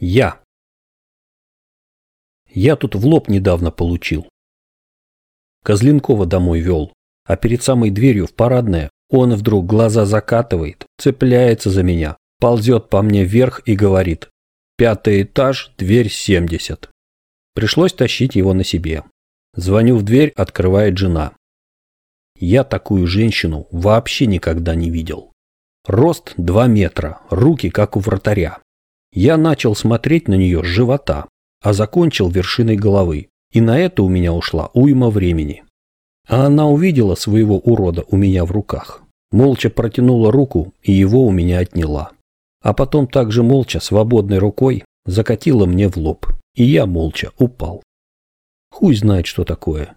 Я. Я тут в лоб недавно получил. Козленкова домой вел, а перед самой дверью в парадное он вдруг глаза закатывает, цепляется за меня, ползет по мне вверх и говорит «Пятый этаж, дверь 70». Пришлось тащить его на себе. Звоню в дверь, открывает жена. Я такую женщину вообще никогда не видел. Рост 2 метра, руки как у вратаря. Я начал смотреть на нее с живота, а закончил вершиной головы, и на это у меня ушла уйма времени. А она увидела своего урода у меня в руках, молча протянула руку и его у меня отняла. А потом также молча, свободной рукой, закатила мне в лоб, и я молча упал. Хуй знает, что такое.